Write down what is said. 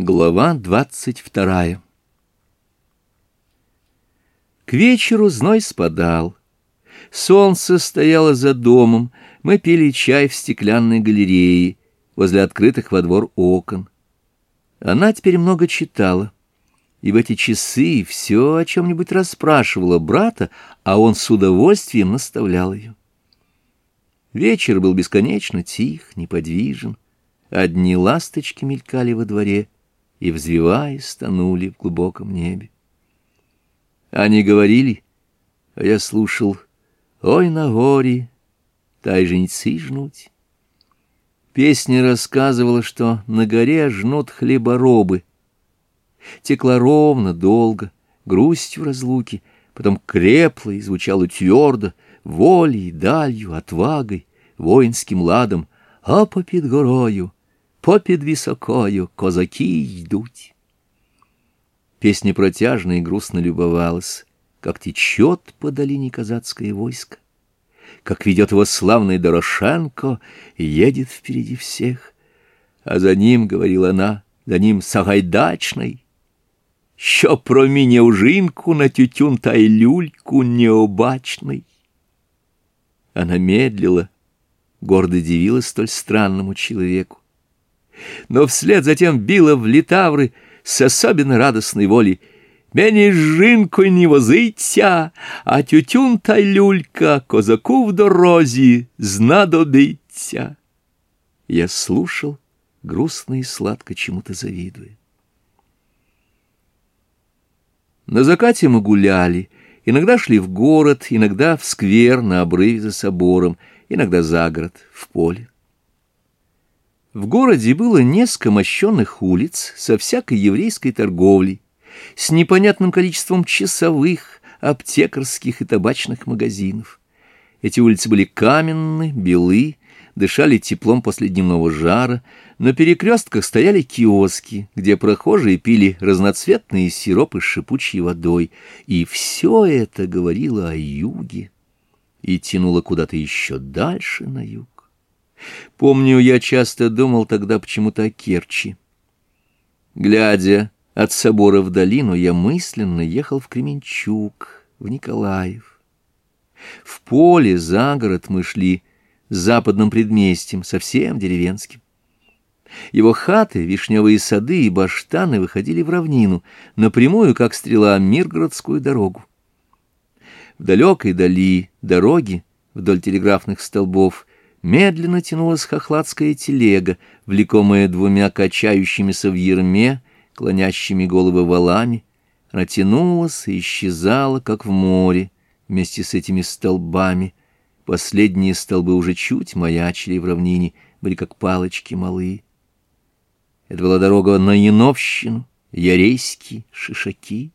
Глава двадцать вторая К вечеру зной спадал. Солнце стояло за домом, мы пили чай в стеклянной галерее возле открытых во двор окон. Она теперь много читала, и в эти часы все о чем-нибудь расспрашивала брата, а он с удовольствием наставлял ее. Вечер был бесконечно тих, неподвижен, одни ласточки мелькали во дворе — и, взвиваясь, тонули в глубоком небе. Они говорили, а я слушал «Ой, на горе, тай женицы жнуть». Песня рассказывала, что на горе жнут хлеборобы. Текла ровно, долго, грустью разлуки, потом крепло и звучало твердо, волей, далью, отвагой, воинским ладом, а попит горою — попід високою козаки йдуть. Песня протяжно и грустно любовалась, как течет по долине казацкое войско, как ведет его славный Дорошенко и едет впереди всех, а за ним, — говорила она, — за ним Сагайдачный, що проміняв жінку на тютюн та й люльку необачный. Она медлила, гордо дивилась столь странному человеку но вслед затем била в литавры с особенно радостной волей. Мені жінку не возиться, а тютюн та люлька козаку в дорозі знадобиться. Я слушал, грустно и сладко чему-то завидуя. На закате мы гуляли, иногда шли в город, иногда в сквер на обрыве за собором, иногда за город, в поле. В городе было несколько мощенных улиц со всякой еврейской торговлей, с непонятным количеством часовых, аптекарских и табачных магазинов. Эти улицы были каменны, белы, дышали теплом после дневного жара, на перекрестках стояли киоски, где прохожие пили разноцветные сиропы с шипучей водой, и все это говорило о юге и тянуло куда-то еще дальше на юг. Помню, я часто думал тогда почему-то о Керчи. Глядя от собора в долину, я мысленно ехал в Кременчуг, в Николаев. В поле за город мы шли с западным предместьем, совсем деревенским. Его хаты, вишневые сады и баштаны выходили в равнину, напрямую, как стрела, Миргородскую дорогу. В далекой дали дороги, вдоль телеграфных столбов, медленно тянулась хохладская телега, влекомая двумя качающимися в ерме, клонящими головы валами. Она и исчезала, как в море, вместе с этими столбами. Последние столбы уже чуть маячили в равнине, были как палочки малые. Это была дорога на Яновщину, Ярейские, Шишаки.